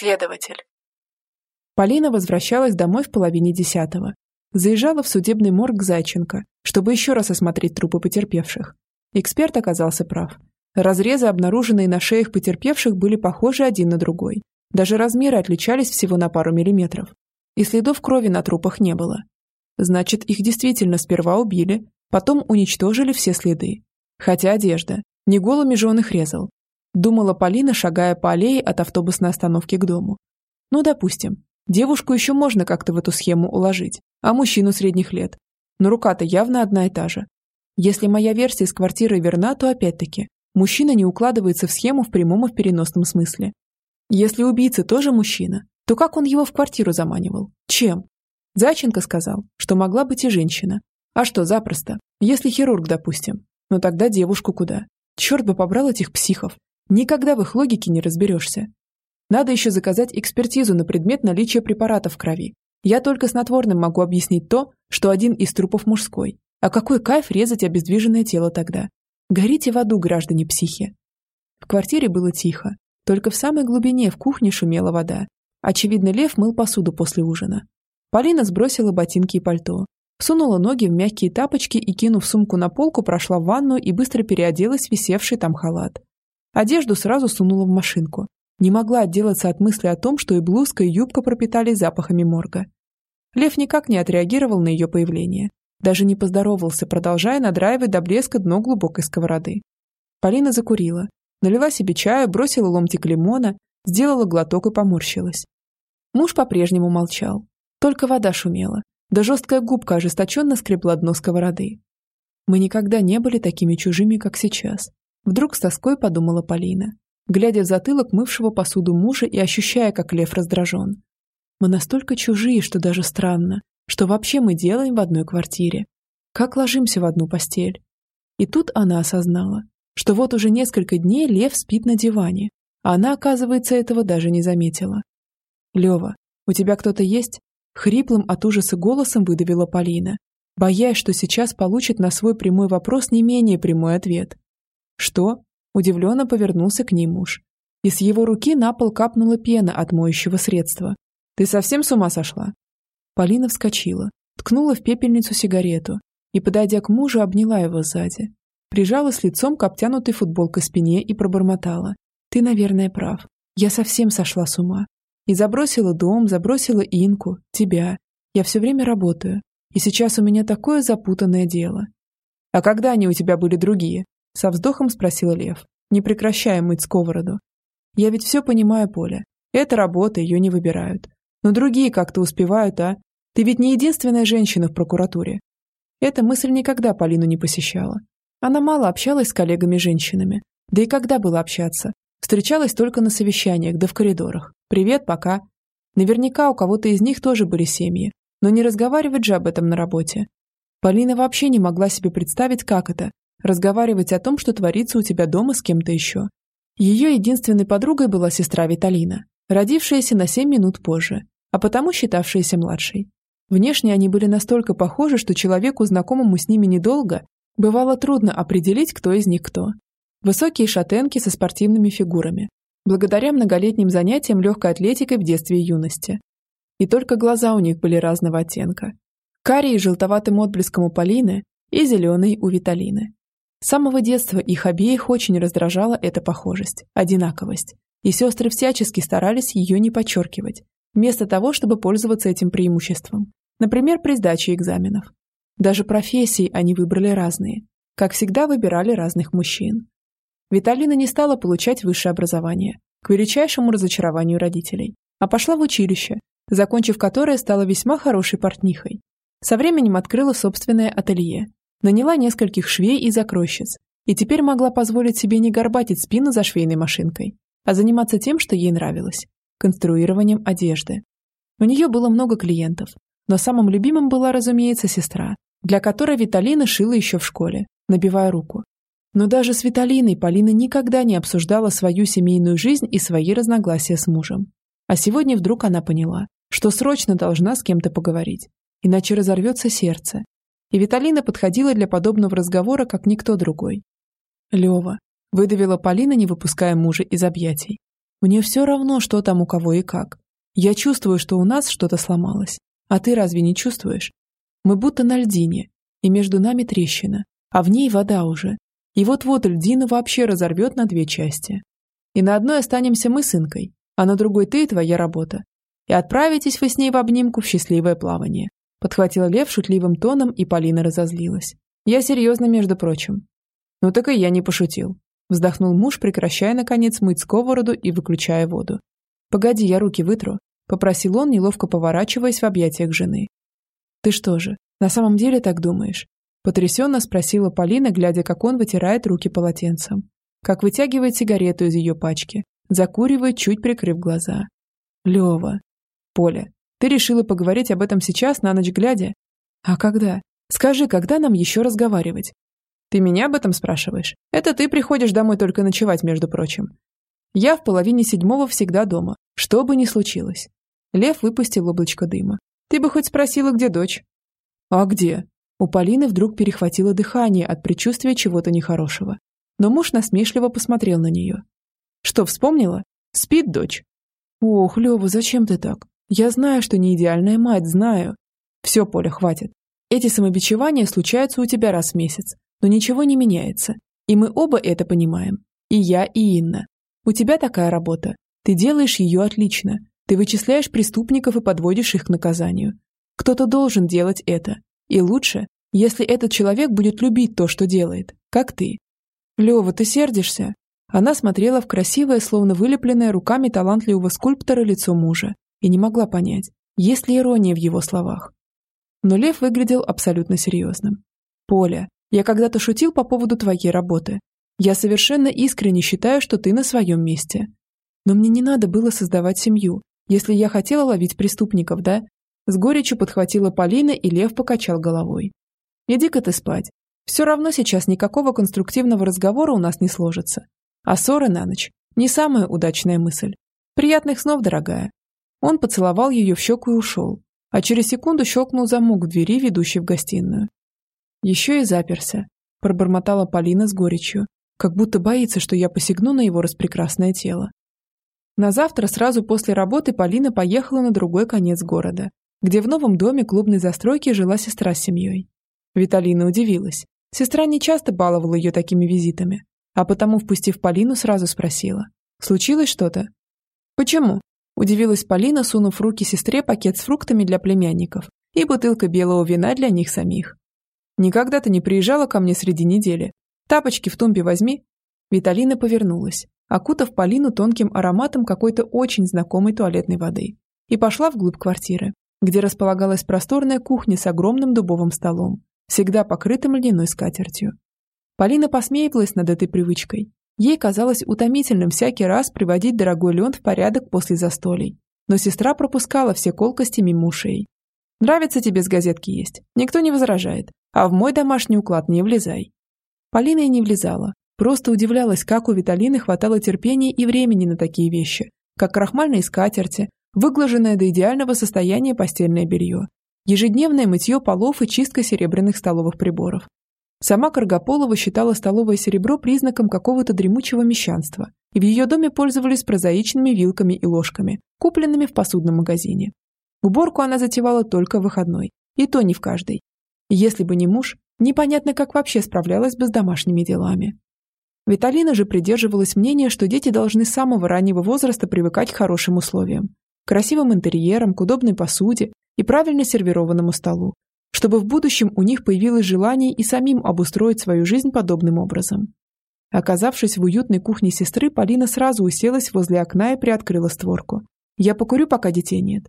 Следователь. Полина возвращалась домой в половине десятого. Заезжала в судебный морг Зайченко, чтобы еще раз осмотреть трупы потерпевших. Эксперт оказался прав. Разрезы, обнаруженные на шеях потерпевших, были похожи один на другой. Даже размеры отличались всего на пару миллиметров. И следов крови на трупах не было. Значит, их действительно сперва убили, потом уничтожили все следы. Хотя одежда. Не голыми же он их резал. Думала Полина, шагая по аллее от автобусной остановки к дому. Ну, допустим, девушку еще можно как-то в эту схему уложить, а мужчину средних лет. Но рука-то явно одна и та же. Если моя версия с квартирой верна, то опять-таки, мужчина не укладывается в схему в прямом и в переносном смысле. Если убийца тоже мужчина, то как он его в квартиру заманивал? Чем? Зайченко сказал, что могла быть и женщина. А что, запросто. Если хирург, допустим. Но тогда девушку куда? Черт бы побрал этих психов. Никогда в их логике не разберешься. Надо еще заказать экспертизу на предмет наличия препаратов в крови. Я только снотворным могу объяснить то, что один из трупов мужской. А какой кайф резать обездвиженное тело тогда? Горите в аду, граждане психи. В квартире было тихо. Только в самой глубине в кухне шумела вода. Очевидно, Лев мыл посуду после ужина. Полина сбросила ботинки и пальто. Сунула ноги в мягкие тапочки и, кинув сумку на полку, прошла в ванную и быстро переоделась в висевший там халат. Одежду сразу сунула в машинку. Не могла отделаться от мысли о том, что и блузка, и юбка пропитались запахами морга. Лев никак не отреагировал на ее появление. Даже не поздоровался, продолжая надраивать до блеска дно глубокой сковороды. Полина закурила, налила себе чаю, бросила ломтик лимона, сделала глоток и поморщилась. Муж по-прежнему молчал. Только вода шумела, да жесткая губка ожесточенно скребла дно сковороды. Мы никогда не были такими чужими, как сейчас. Вдруг с тоской подумала Полина, глядя в затылок мывшего посуду мужа и ощущая, как лев раздражен. Мы настолько чужие, что даже странно, что вообще мы делаем в одной квартире. Как ложимся в одну постель? И тут она осознала, что вот уже несколько дней лев спит на диване, а она, оказывается, этого даже не заметила. «Лева, у тебя кто-то есть?» Хриплым от ужаса голосом выдавила Полина, боясь, что сейчас получит на свой прямой вопрос не менее прямой ответ. «Что?» – удивленно повернулся к ней муж. И с его руки на пол капнула пена от моющего средства. «Ты совсем с ума сошла?» Полина вскочила, ткнула в пепельницу сигарету и, подойдя к мужу, обняла его сзади. Прижалась лицом к обтянутой футболкой спине и пробормотала. «Ты, наверное, прав. Я совсем сошла с ума. И забросила дом, забросила Инку, тебя. Я все время работаю. И сейчас у меня такое запутанное дело. А когда они у тебя были другие? Со вздохом спросил Лев, не прекращая мыть сковороду. Я ведь все понимаю, Поля. Это работа, ее не выбирают. Но другие как-то успевают, а? Ты ведь не единственная женщина в прокуратуре. Эта мысль никогда Полину не посещала. Она мало общалась с коллегами-женщинами. Да и когда было общаться? Встречалась только на совещаниях, да в коридорах. Привет, пока. Наверняка у кого-то из них тоже были семьи. Но не разговаривать же об этом на работе. Полина вообще не могла себе представить, как это разговаривать о том, что творится у тебя дома с кем-то еще. Ее единственной подругой была сестра Виталина, родившаяся на 7 минут позже, а потому считавшаяся младшей. Внешне они были настолько похожи, что человеку, знакомому с ними недолго, бывало трудно определить, кто из них кто. Высокие шатенки со спортивными фигурами, благодаря многолетним занятиям легкой атлетикой в детстве и юности. И только глаза у них были разного оттенка. Карий желтоватым отблеском у Полины и зеленый у Виталины. С самого детства их обеих очень раздражала эта похожесть, одинаковость, и сестры всячески старались ее не подчеркивать, вместо того, чтобы пользоваться этим преимуществом, например, при сдаче экзаменов. Даже профессии они выбрали разные, как всегда выбирали разных мужчин. Виталина не стала получать высшее образование, к величайшему разочарованию родителей, а пошла в училище, закончив которое стала весьма хорошей портнихой. Со временем открыла собственное ателье, Наняла нескольких швей и закройщиц, и теперь могла позволить себе не горбатить спину за швейной машинкой, а заниматься тем, что ей нравилось – конструированием одежды. У нее было много клиентов, но самым любимым была, разумеется, сестра, для которой Виталина шила еще в школе, набивая руку. Но даже с Виталиной Полина никогда не обсуждала свою семейную жизнь и свои разногласия с мужем. А сегодня вдруг она поняла, что срочно должна с кем-то поговорить, иначе разорвется сердце, и Виталина подходила для подобного разговора, как никто другой. «Лёва», – выдавила Полина, не выпуская мужа из объятий. Мне все равно, что там у кого и как. Я чувствую, что у нас что-то сломалось. А ты разве не чувствуешь? Мы будто на льдине, и между нами трещина, а в ней вода уже. И вот-вот льдину вообще разорвет на две части. И на одной останемся мы с Инкой, а на другой ты и твоя работа. И отправитесь вы с ней в обнимку в счастливое плавание. Подхватила Лев шутливым тоном, и Полина разозлилась. Я серьезно, между прочим. Ну так и я не пошутил. Вздохнул муж, прекращая, наконец, мыть сковороду и выключая воду. «Погоди, я руки вытру», — попросил он, неловко поворачиваясь в объятиях жены. «Ты что же, на самом деле так думаешь?» Потрясенно спросила Полина, глядя, как он вытирает руки полотенцем. Как вытягивает сигарету из ее пачки, закуривает, чуть прикрыв глаза. Лева. Поля, ты решила поговорить об этом сейчас, на ночь глядя? А когда? Скажи, когда нам еще разговаривать? Ты меня об этом спрашиваешь? Это ты приходишь домой только ночевать, между прочим. Я в половине седьмого всегда дома, что бы ни случилось. Лев выпустил облачко дыма. Ты бы хоть спросила, где дочь? А где? У Полины вдруг перехватило дыхание от предчувствия чего-то нехорошего. Но муж насмешливо посмотрел на нее. Что, вспомнила? Спит дочь. Ох, Лева, зачем ты так? Я знаю, что не идеальная мать, знаю. Все, Поля, хватит. Эти самобичевания случаются у тебя раз в месяц, но ничего не меняется. И мы оба это понимаем. И я, и Инна. У тебя такая работа. Ты делаешь ее отлично. Ты вычисляешь преступников и подводишь их к наказанию. Кто-то должен делать это. И лучше, если этот человек будет любить то, что делает, как ты. Лева, ты сердишься? Она смотрела в красивое, словно вылепленное руками талантливого скульптора лицо мужа и не могла понять, есть ли ирония в его словах. Но Лев выглядел абсолютно серьезным. «Поля, я когда-то шутил по поводу твоей работы. Я совершенно искренне считаю, что ты на своем месте. Но мне не надо было создавать семью, если я хотела ловить преступников, да? С горечью подхватила Полина, и Лев покачал головой. «Иди-ка ты спать. Все равно сейчас никакого конструктивного разговора у нас не сложится. А ссоры на ночь – не самая удачная мысль. Приятных снов, дорогая». Он поцеловал ее в щеку и ушел, а через секунду щелкнул замок в двери, ведущей в гостиную. Еще и заперся, пробормотала Полина с горечью, как будто боится, что я посягну на его распрекрасное тело. На завтра, сразу после работы, Полина поехала на другой конец города, где в новом доме клубной застройки жила сестра с семьей. Виталина удивилась. Сестра не часто баловала ее такими визитами, а потому, впустив Полину, сразу спросила. «Случилось что-то?» «Почему?» – удивилась Полина, сунув руки сестре пакет с фруктами для племянников и бутылка белого вина для них самих. «Никогда ты не приезжала ко мне среди недели. Тапочки в тумбе возьми». Виталина повернулась, окутав Полину тонким ароматом какой-то очень знакомой туалетной воды, и пошла вглубь квартиры, где располагалась просторная кухня с огромным дубовым столом, всегда покрытым льняной скатертью. Полина посмеивалась над этой привычкой. Ей казалось утомительным всякий раз приводить дорогой лен в порядок после застолий. Но сестра пропускала все колкости мимо ушей. «Нравится тебе с газетки есть? Никто не возражает. А в мой домашний уклад не влезай». Полина и не влезала. Просто удивлялась, как у Виталины хватало терпения и времени на такие вещи, как крахмальные скатерти, выглаженное до идеального состояния постельное белье, ежедневное мытье полов и чистка серебряных столовых приборов. Сама Каргополова считала столовое серебро признаком какого-то дремучего мещанства, и в ее доме пользовались прозаичными вилками и ложками, купленными в посудном магазине. Уборку она затевала только в выходной, и то не в каждой. Если бы не муж, непонятно, как вообще справлялась бы с домашними делами. Виталина же придерживалась мнения, что дети должны с самого раннего возраста привыкать к хорошим условиям, красивым интерьерам, к удобной посуде и правильно сервированному столу, чтобы в будущем у них появилось желание и самим обустроить свою жизнь подобным образом. Оказавшись в уютной кухне сестры, Полина сразу уселась возле окна и приоткрыла створку. «Я покурю, пока детей нет».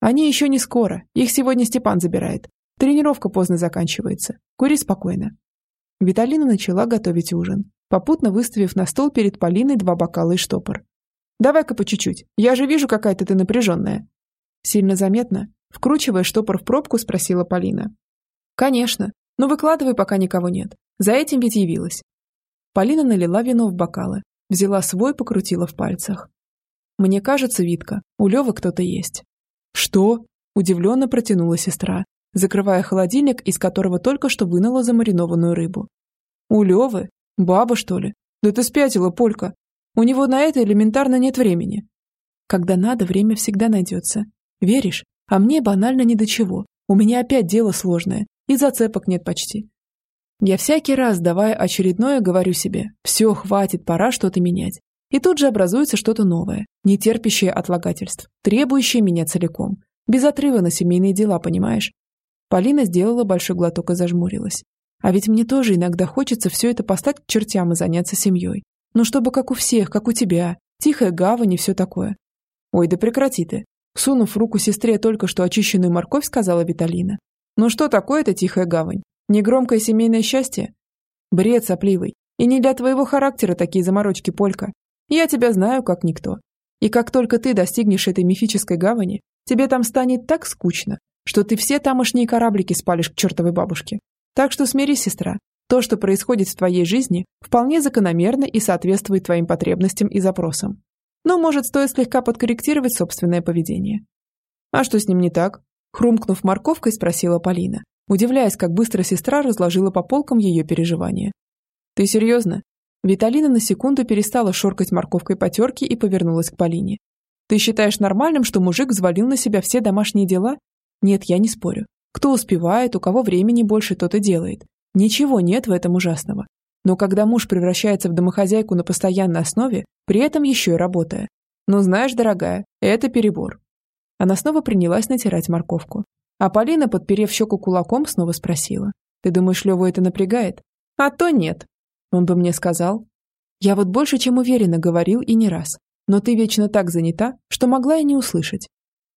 «Они еще не скоро. Их сегодня Степан забирает. Тренировка поздно заканчивается. Кури спокойно». Виталина начала готовить ужин, попутно выставив на стол перед Полиной два бокала и штопор. Давай-ка по чуть-чуть. Я же вижу, какая-то ты напряженная. Сильно заметно? Вкручивая штопор в пробку, спросила Полина. Конечно. Но выкладывай, пока никого нет. За этим ведь явилась. Полина налила вино в бокалы, взяла свой, покрутила в пальцах. Мне кажется, Витка, у Левы кто-то есть. Что? Удивленно протянула сестра, закрывая холодильник, из которого только что вынула замаринованную рыбу. У Левы? Баба, что ли? Да ты спятила, Полька. У него на это элементарно нет времени. Когда надо, время всегда найдется. Веришь? А мне банально ни до чего. У меня опять дело сложное, и зацепок нет почти. Я всякий раз, давая очередное, говорю себе, все, хватит, пора что-то менять. И тут же образуется что-то новое, не терпящее отлагательств, требующее меня целиком. Без отрыва на семейные дела, понимаешь? Полина сделала большой глоток и зажмурилась. А ведь мне тоже иногда хочется все это поставить к чертям и заняться семьей. Ну, чтобы как у всех, как у тебя. Тихая гавань и все такое. Ой, да прекрати ты. Сунув руку сестре только что очищенную морковь, сказала Виталина. Ну что такое это тихая гавань? Негромкое семейное счастье? Бред сопливый. И не для твоего характера такие заморочки, Полька. Я тебя знаю, как никто. И как только ты достигнешь этой мифической гавани, тебе там станет так скучно, что ты все тамошние кораблики спалишь к чертовой бабушке. Так что смирись, сестра. То, что происходит в твоей жизни, вполне закономерно и соответствует твоим потребностям и запросам. Но, может, стоит слегка подкорректировать собственное поведение. А что с ним не так? Хрумкнув морковкой, спросила Полина, удивляясь, как быстро сестра разложила по полкам ее переживания. «Ты серьезно?» Виталина на секунду перестала шоркать морковкой по терке и повернулась к Полине. «Ты считаешь нормальным, что мужик взвалил на себя все домашние дела? Нет, я не спорю. Кто успевает, у кого времени больше, тот и делает. Ничего нет в этом ужасного. Но когда муж превращается в домохозяйку на постоянной основе, при этом еще и работая. Ну знаешь, дорогая, это перебор. Она снова принялась натирать морковку. А Полина, подперев щеку кулаком, снова спросила. «Ты думаешь, Леву это напрягает?» «А то нет». Он бы мне сказал. «Я вот больше, чем уверенно говорил и не раз. Но ты вечно так занята, что могла и не услышать».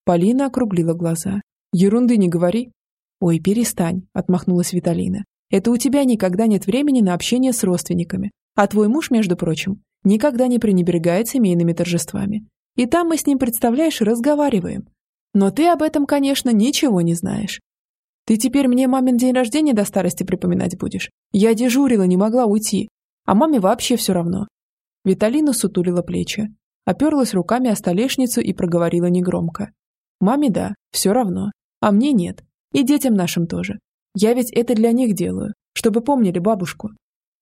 Полина округлила глаза. «Ерунды не говори». «Ой, перестань», — отмахнулась Виталина. Это у тебя никогда нет времени на общение с родственниками. А твой муж, между прочим, никогда не пренебрегает семейными торжествами. И там мы с ним, представляешь, разговариваем. Но ты об этом, конечно, ничего не знаешь. Ты теперь мне мамин день рождения до старости припоминать будешь. Я дежурила, не могла уйти. А маме вообще все равно. Виталина сутулила плечи, оперлась руками о столешницу и проговорила негромко. Маме да, все равно. А мне нет. И детям нашим тоже. Я ведь это для них делаю, чтобы помнили бабушку.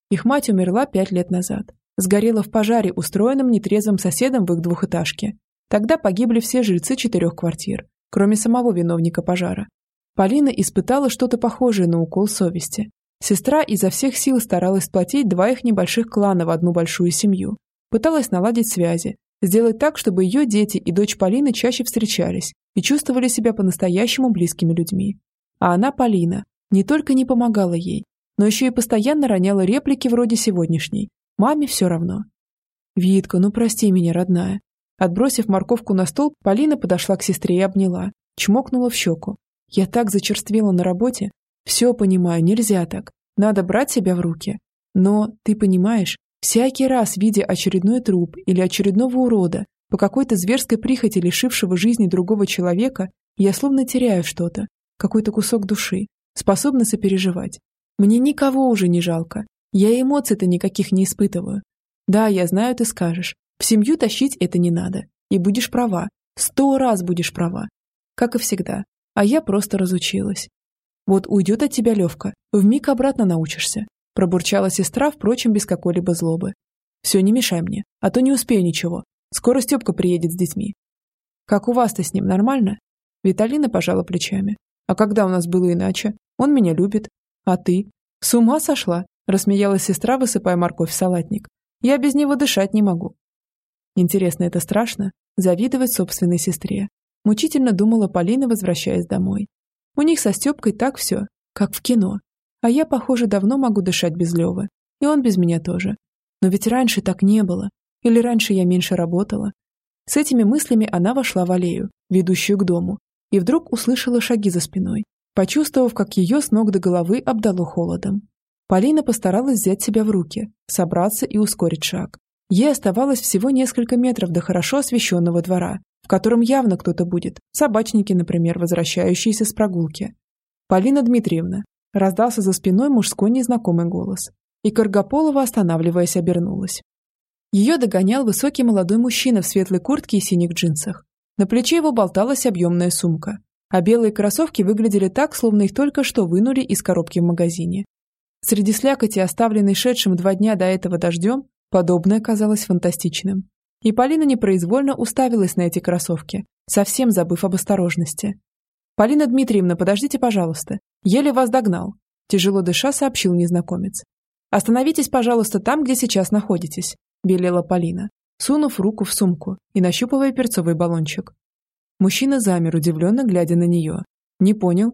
Их мать умерла пять лет назад. Сгорела в пожаре, устроенном нетрезвым соседом в их двухэтажке. Тогда погибли все жильцы четырех квартир, кроме самого виновника пожара. Полина испытала что-то похожее на укол совести. Сестра изо всех сил старалась сплотить два их небольших клана в одну большую семью. Пыталась наладить связи, сделать так, чтобы ее дети и дочь Полины чаще встречались и чувствовали себя по-настоящему близкими людьми. А она, Полина, не только не помогала ей, но еще и постоянно роняла реплики вроде сегодняшней. Маме все равно. «Витка, ну прости меня, родная». Отбросив морковку на стол, Полина подошла к сестре и обняла. Чмокнула в щеку. «Я так зачерствела на работе. Все понимаю, нельзя так. Надо брать себя в руки. Но, ты понимаешь, всякий раз, видя очередной труп или очередного урода, по какой-то зверской прихоти лишившего жизни другого человека, я словно теряю что-то, какой-то кусок души способна сопереживать. Мне никого уже не жалко. Я эмоций-то никаких не испытываю. Да, я знаю, ты скажешь. В семью тащить это не надо. И будешь права. Сто раз будешь права. Как и всегда. А я просто разучилась. Вот уйдет от тебя Левка, вмиг обратно научишься. Пробурчала сестра, впрочем, без какой-либо злобы. Все, не мешай мне, а то не успею ничего. Скоро Степка приедет с детьми. Как у вас-то с ним, нормально? Виталина пожала плечами. А когда у нас было иначе? Он меня любит. А ты? С ума сошла? Рассмеялась сестра, высыпая морковь в салатник. Я без него дышать не могу. Интересно, это страшно? Завидовать собственной сестре. Мучительно думала Полина, возвращаясь домой. У них со Степкой так все, как в кино. А я, похоже, давно могу дышать без Левы. И он без меня тоже. Но ведь раньше так не было. Или раньше я меньше работала. С этими мыслями она вошла в аллею, ведущую к дому, и вдруг услышала шаги за спиной почувствовав, как ее с ног до головы обдало холодом. Полина постаралась взять себя в руки, собраться и ускорить шаг. Ей оставалось всего несколько метров до хорошо освещенного двора, в котором явно кто-то будет, собачники, например, возвращающиеся с прогулки. «Полина Дмитриевна», – раздался за спиной мужской незнакомый голос, и Каргополова, останавливаясь, обернулась. Ее догонял высокий молодой мужчина в светлой куртке и синих джинсах. На плече его болталась объемная сумка а белые кроссовки выглядели так, словно их только что вынули из коробки в магазине. Среди слякоти, оставленной шедшим два дня до этого дождем, Подобное казалось фантастичным. И Полина непроизвольно уставилась на эти кроссовки, совсем забыв об осторожности. «Полина Дмитриевна, подождите, пожалуйста. Еле вас догнал», – тяжело дыша сообщил незнакомец. «Остановитесь, пожалуйста, там, где сейчас находитесь», – велела Полина, сунув руку в сумку и нащупывая перцовый баллончик. Мужчина замер, удивленно глядя на нее. «Не понял?»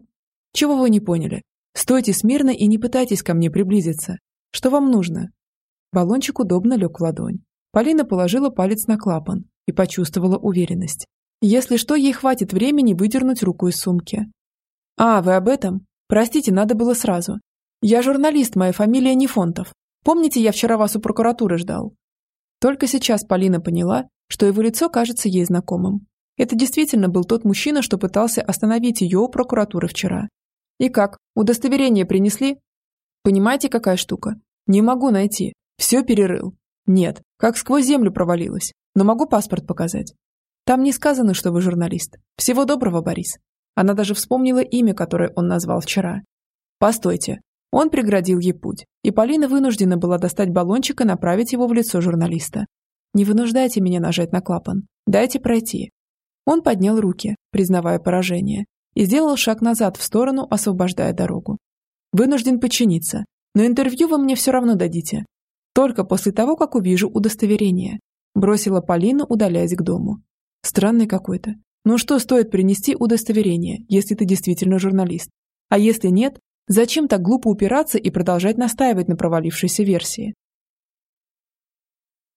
«Чего вы не поняли? Стойте смирно и не пытайтесь ко мне приблизиться. Что вам нужно?» Баллончик удобно лег в ладонь. Полина положила палец на клапан и почувствовала уверенность. Если что, ей хватит времени выдернуть руку из сумки. «А, вы об этом? Простите, надо было сразу. Я журналист, моя фамилия не Фонтов. Помните, я вчера вас у прокуратуры ждал?» Только сейчас Полина поняла, что его лицо кажется ей знакомым. Это действительно был тот мужчина, что пытался остановить ее у прокуратуры вчера. «И как, удостоверение принесли?» «Понимаете, какая штука? Не могу найти. Все перерыл. Нет, как сквозь землю провалилась. Но могу паспорт показать. Там не сказано, что вы журналист. Всего доброго, Борис. Она даже вспомнила имя, которое он назвал вчера. Постойте. Он преградил ей путь, и Полина вынуждена была достать баллончик и направить его в лицо журналиста. Не вынуждайте меня нажать на клапан. Дайте пройти. Он поднял руки, признавая поражение, и сделал шаг назад в сторону, освобождая дорогу. Вынужден подчиниться, но интервью вы мне все равно дадите. Только после того, как увижу удостоверение. Бросила Полина, удаляясь к дому. Странный какой-то. Ну что стоит принести удостоверение, если ты действительно журналист? А если нет, зачем так глупо упираться и продолжать настаивать на провалившейся версии?